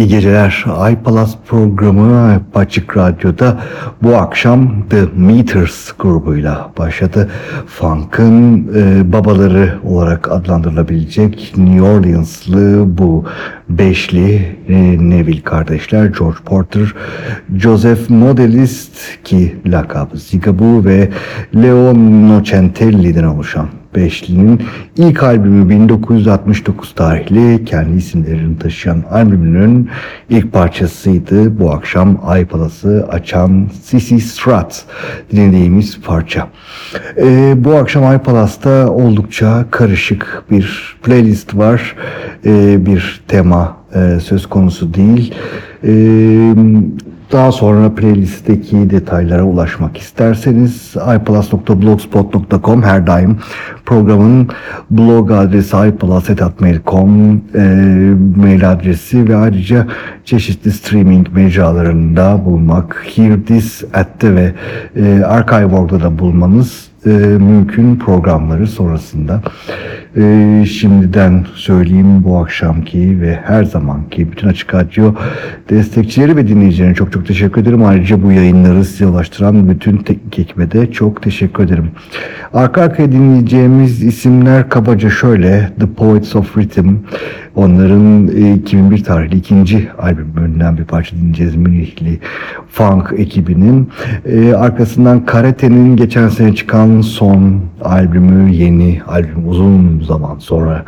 İyi geceler. iPalaz programı Açık Radyo'da bu akşam The Meters grubuyla başladı. Funk'ın e, babaları olarak adlandırılabilecek New Orleans'lı bu beşli e, Neville kardeşler George Porter, Joseph Modelist ki lakabı Zigaboo ve Leon Nocentelli'den oluşan Beşli'nin ilk albümü 1969 tarihli kendi isimlerini taşıyan albümünün ilk parçasıydı. Bu akşam iPalas'ı açan Sissy Strat dinlediğimiz parça. Ee, bu akşam iPalas'ta oldukça karışık bir playlist var. Ee, bir tema e, söz konusu değil. Ee, daha sonra playlistteki detaylara ulaşmak isterseniz iplus.blogspot.com her daim programın blog adresi iplus.mail.com e, mail adresi ve ayrıca çeşitli streaming mecralarında bulmak, Hear This at'te ve e, Archive.org'da da bulmanız e, mümkün programları sonrasında. E, şimdiden söyleyeyim bu akşamki ve her zamanki bütün Açık Radyo destekçileri ve dinleyicilerine çok çok teşekkür ederim. Ayrıca bu yayınları size ulaştıran bütün teknik ekibe de çok teşekkür ederim. Arka arkaya dinleyeceğimiz isimler kabaca şöyle The Poets of Rhythm onların e, 2001 tarihli ikinci albümünden bir parça dinleyeceğiz Münihli Funk ekibinin. E, arkasından Karate'nin geçen sene çıkan son albümü yeni albüm uzun zaman sonra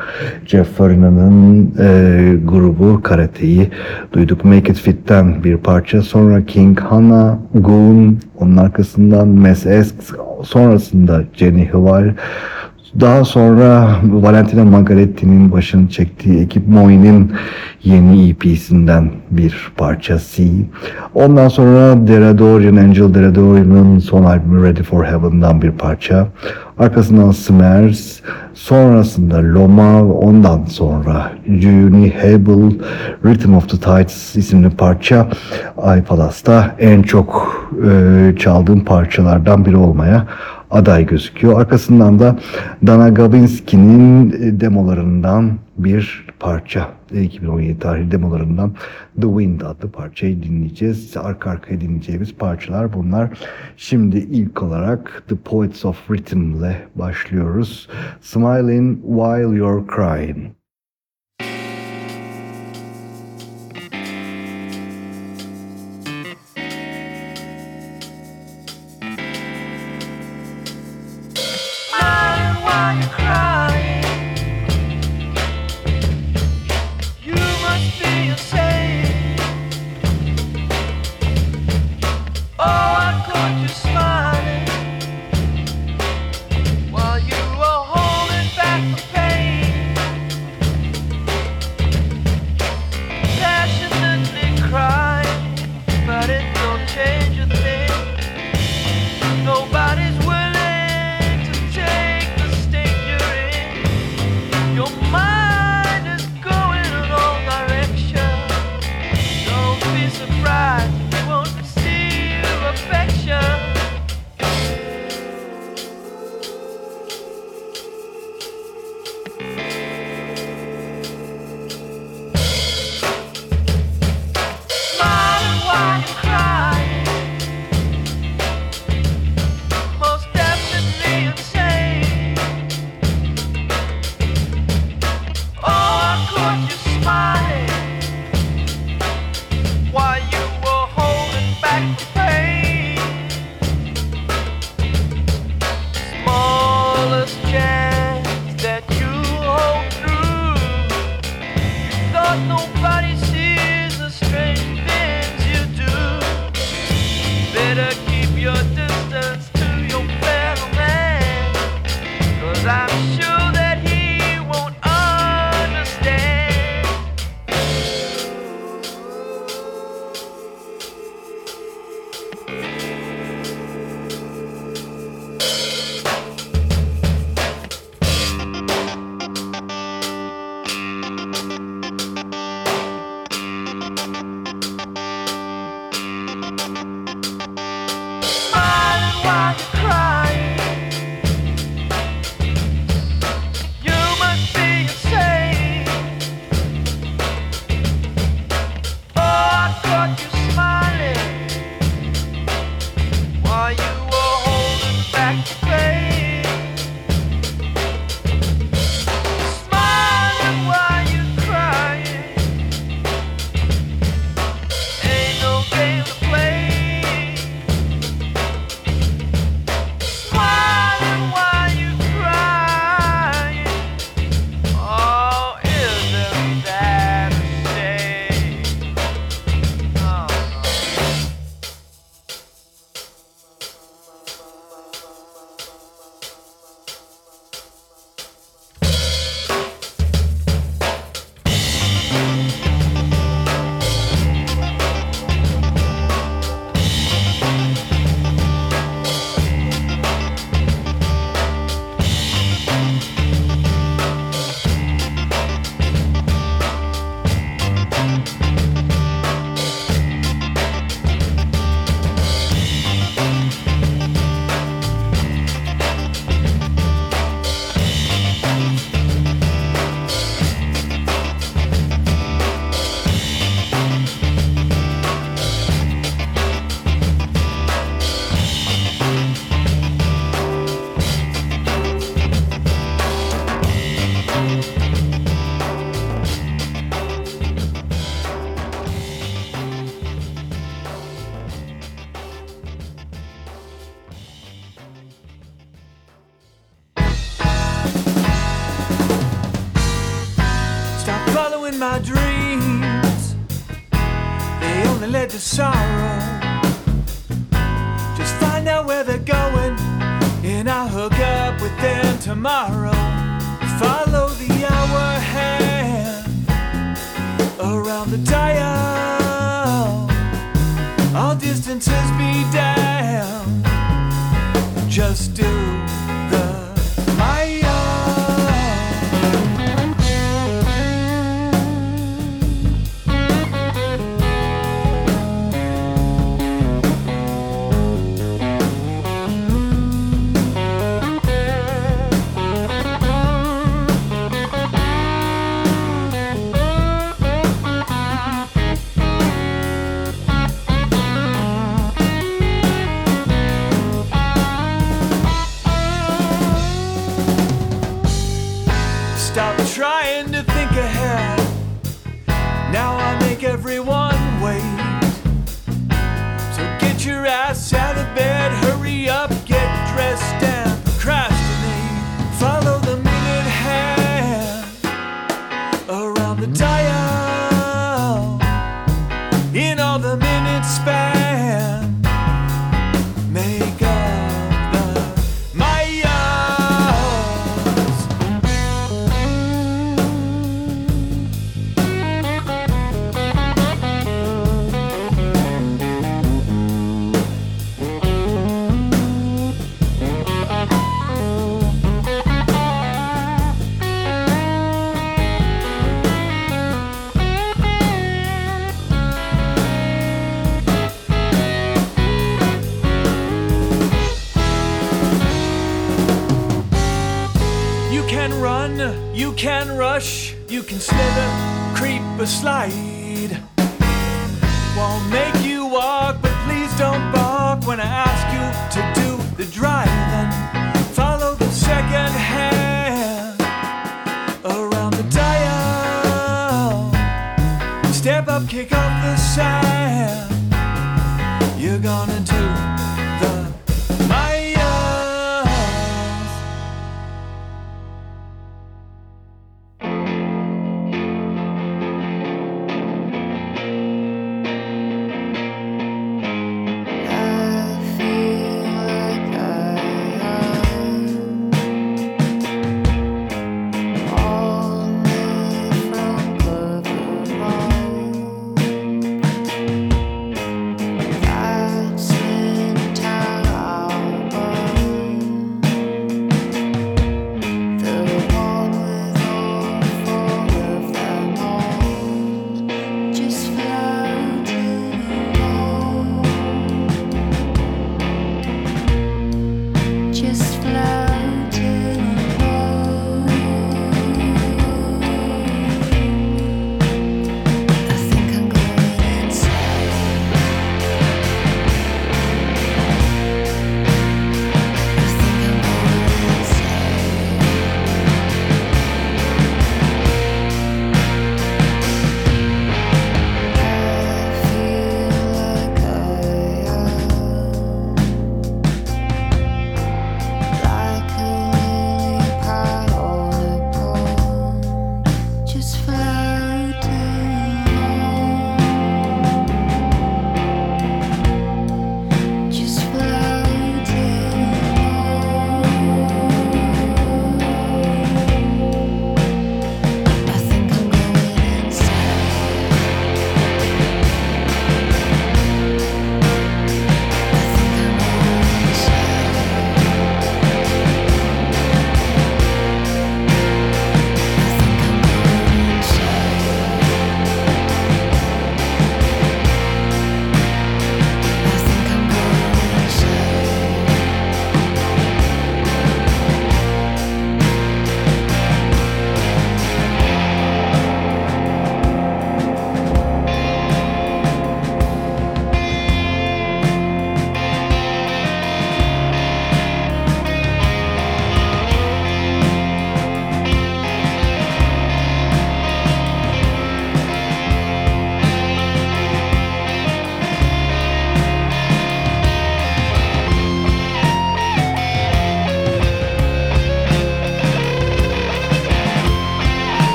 Jeff Farina'nın e, grubu Karate'yi duyduk. Make It Fit'ten bir parça sonra King Hana, Goon onun arkasından Mes Esks sonrasında Jenny Hval daha sonra Valentina Margaretti'nin başını çektiği ekip Moin'in yeni EP'sinden bir parça C. Ondan sonra Deradorian, Angel Deradorian'ın son albümü Ready for Heaven'dan bir parça. Arkasından Smers, sonrasında Loma, ondan sonra Juni Hebel, Rhythm of the Tides isimli parça Ay Palas'ta en çok e, çaldığım parçalardan biri olmaya aday gözüküyor. Arkasından da Dana Gabinski'nin e, demolarından bir parça. e, 2017 tarihli demolarından The Wind adlı parçayı dinleyeceğiz. Arka arkaya dinleyeceğimiz parçalar bunlar. Şimdi ilk olarak The Poets of Rhythm ile başlıyoruz. Smiling While You're Crying.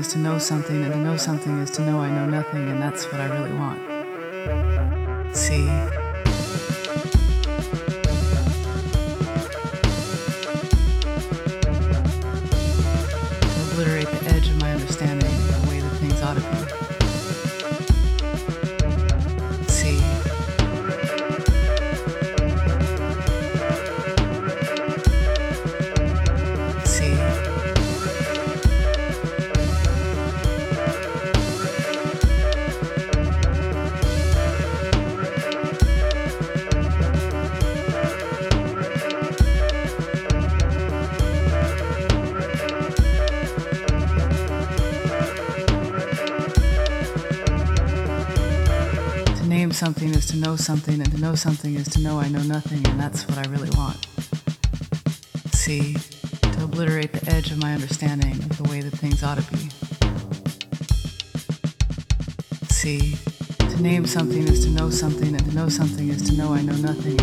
Is to know something, and to know something is to know I know nothing, and that's what I really want. Something and to know something is to know I know nothing, and that's what I really want. See, to obliterate the edge of my understanding of the way that things ought to be. See, to name something is to know something, and to know something is to know I know nothing,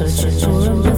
再牵手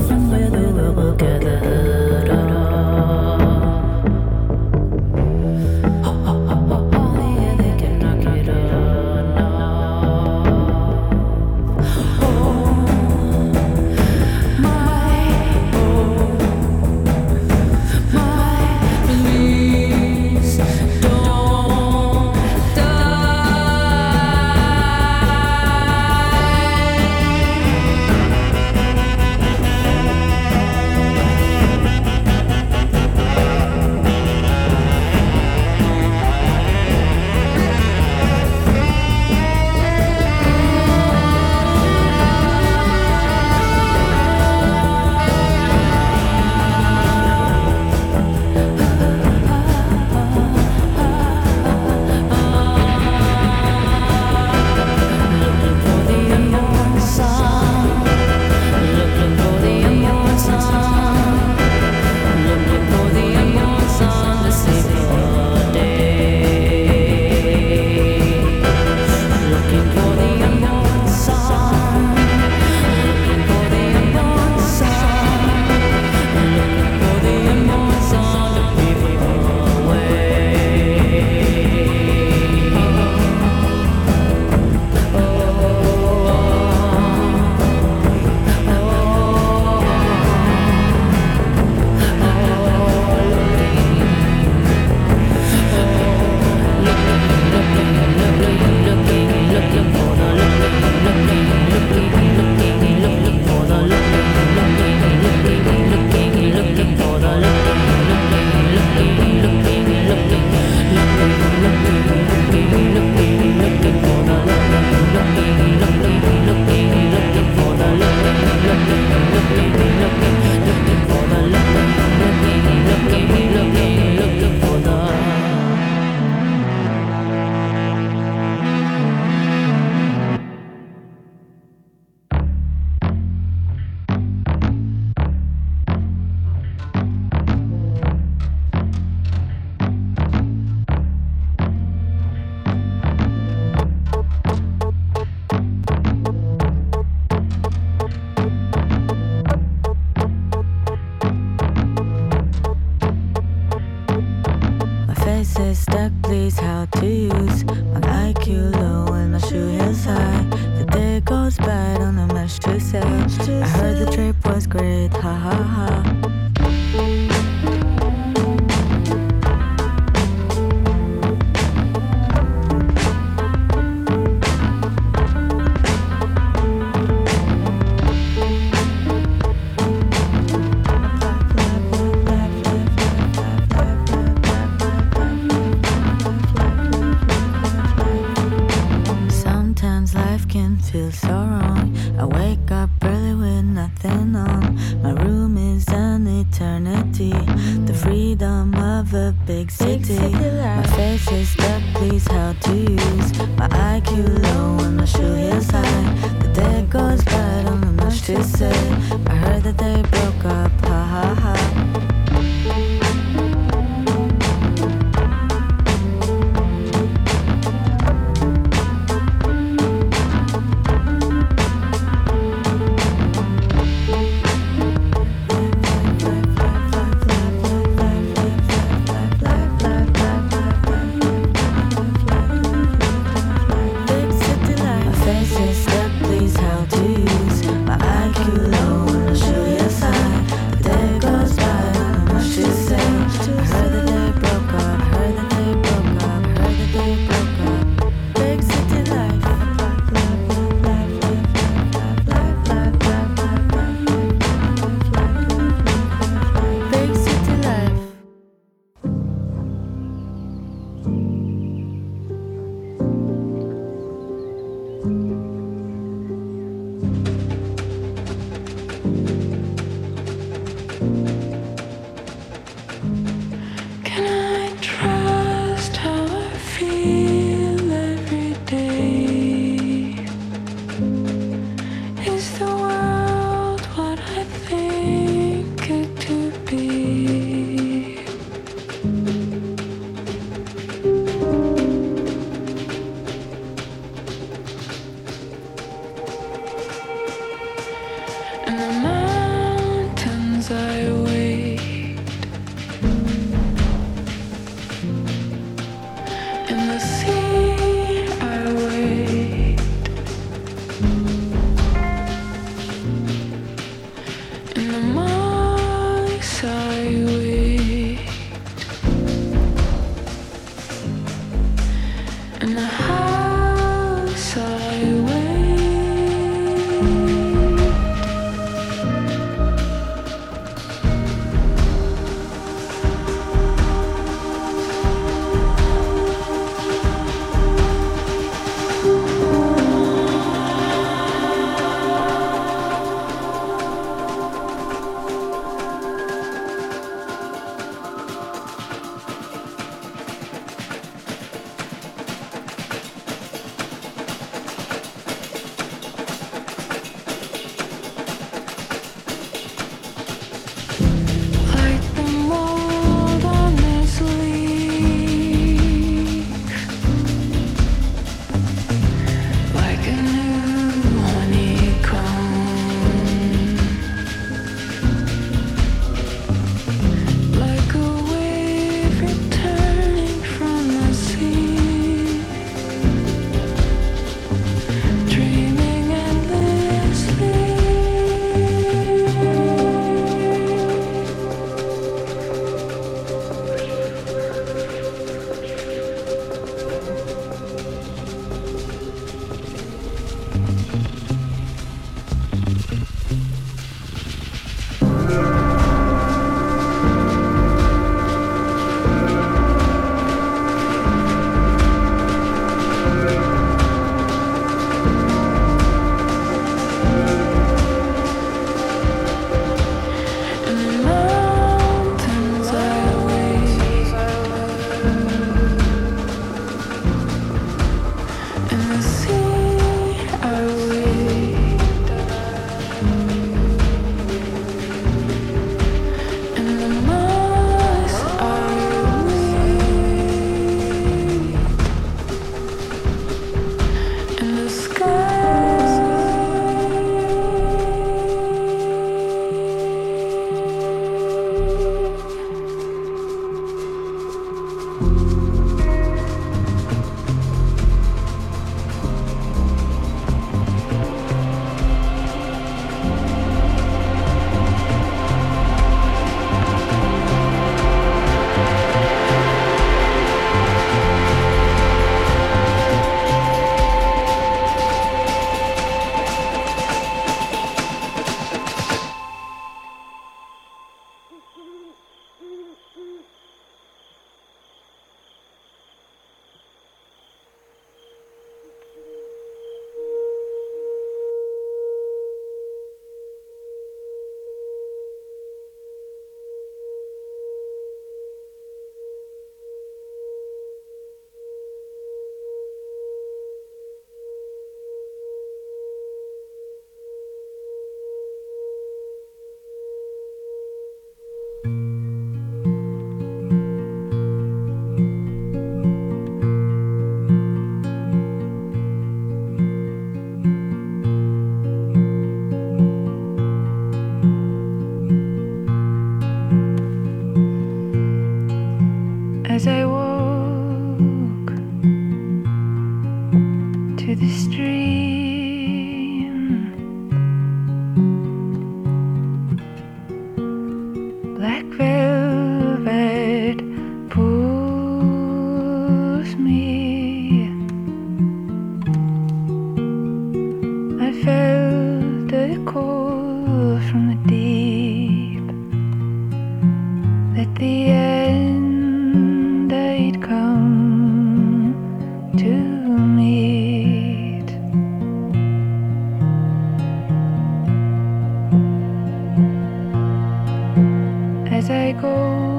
go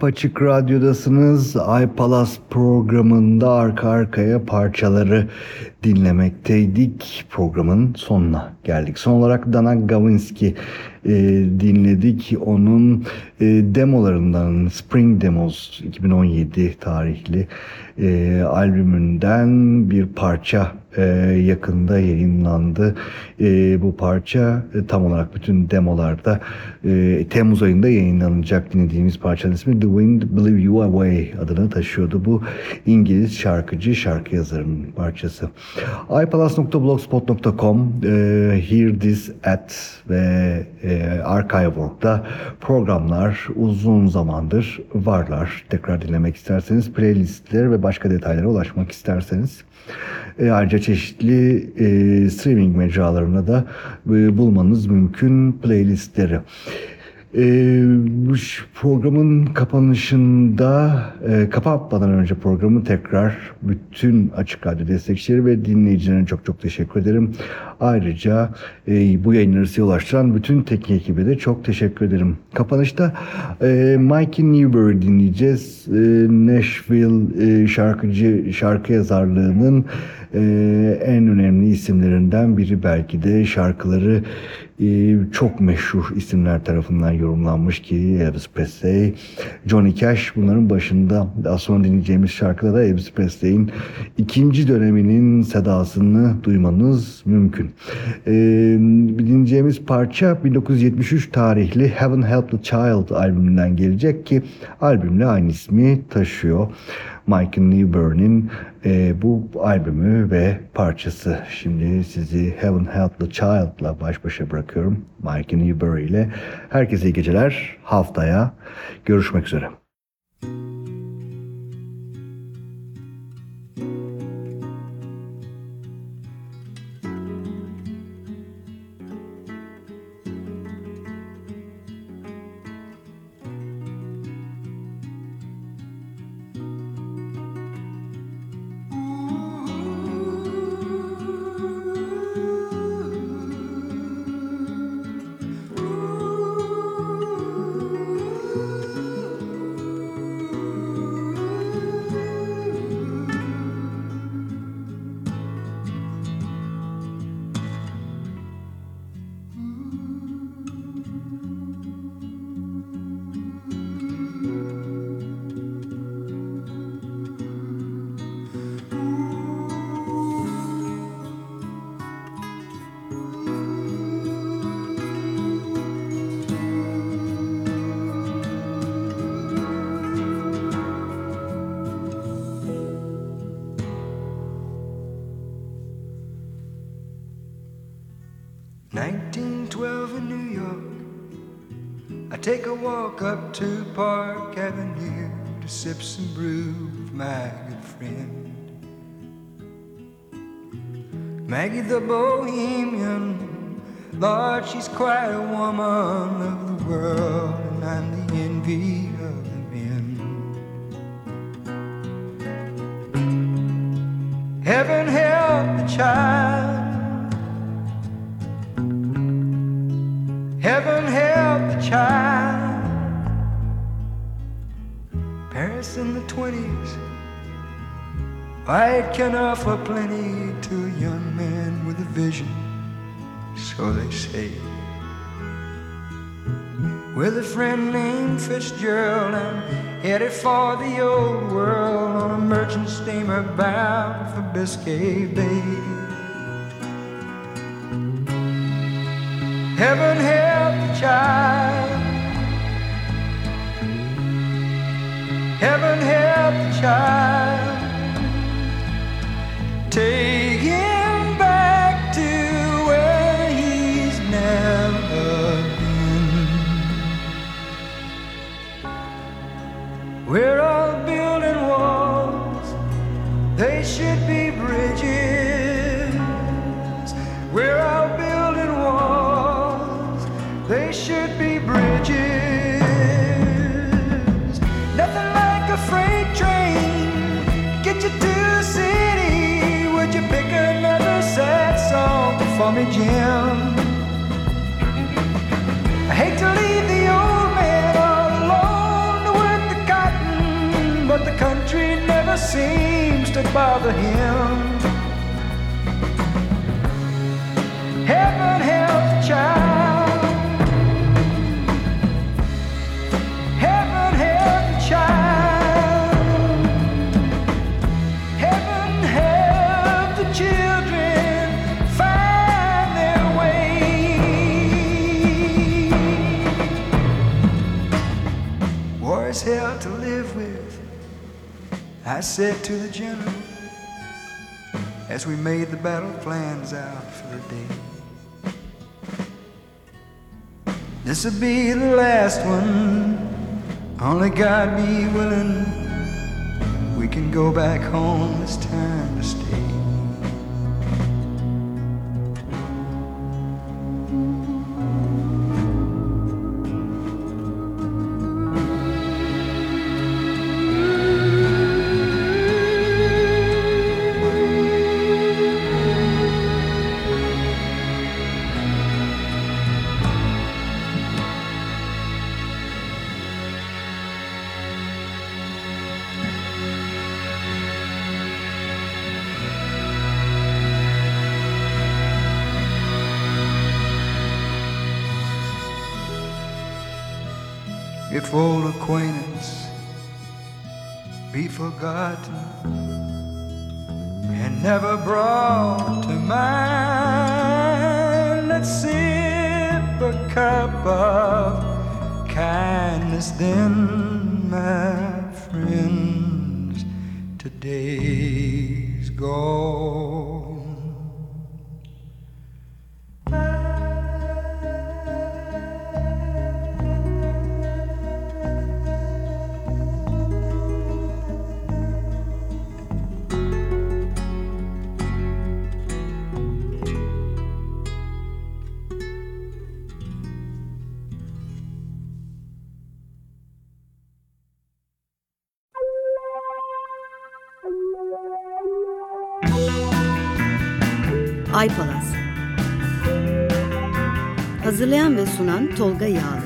Apaçık Radyo'dasınız. Ay Palas programında arka arkaya parçaları dinlemekteydik. Programın sonuna geldik. Son olarak Dana Gawinski e, dinledik. Onun e, demolarından Spring Demos 2017 tarihli e, albümünden bir parça e, yakında yayınlandı. E, bu parça e, tam olarak bütün demolarda e, Temmuz ayında yayınlanacak dinlediğimiz parçanın ismi The Wind Blew You Away adını taşıyordu. Bu İngiliz şarkıcı, şarkı yazarının parçası. ipalas.blogspot.com e, Hear This At ve e, Archive.org'da programlar uzun zamandır varlar. Tekrar dinlemek isterseniz playlistler ve başka detaylara ulaşmak isterseniz. E, ayrıca çeşitli e, streaming mecralarına da e, bulmanız mümkün playlistleri. Ee, bu programın kapanışında e, kapatmadan önce programı tekrar bütün Açık Radyo destekçileri ve dinleyicilerine çok çok teşekkür ederim. Ayrıca e, bu yayınları size ulaştıran bütün teknik ekibe de çok teşekkür ederim. Kapanışta e, Mikey Newbury dinleyeceğiz. E, Nashville e, şarkıcı şarkı yazarlığının e, en önemli isimlerinden biri belki de şarkıları çok meşhur isimler tarafından yorumlanmış ki Elvis Presley, Johnny Cash bunların başında. Daha sonra dinleyeceğimiz şarkıda da Elvis Presley'in ikinci döneminin sedasını duymanız mümkün. E, dinleyeceğimiz parça 1973 tarihli Heaven Help the Child albümünden gelecek ki albümle aynı ismi taşıyor. Michael Newburn'in e, bu albümü ve parçası. Şimdi sizi Heaven Help the Child'la baş başa bırakıyorum. Michael Newbury ile. Herkese iyi geceler. Haftaya görüşmek üzere. Nineteen walk up to Park Avenue to sip some brew with my good friend. Maggie the Bohemian, Lord, she's quite a woman of the world, and I'm the envy Can offer plenty to a young man with a vision, so they say. With a friend named Fitzgerald, I'm headed for the old world on a merchant steamer bound for Biscay Bay. Heaven help the child. Heaven help the child. Me, Jim? I hate to leave the old man all alone to work the cotton, but the country never seems to bother him. I said to the general as we made the battle plans out for the day. This'll be the last one, only God be willing. We can go back home, this time forgotten and never brought to mind. Let's sip a cup of kindness, then, sunan Tolga Yağlı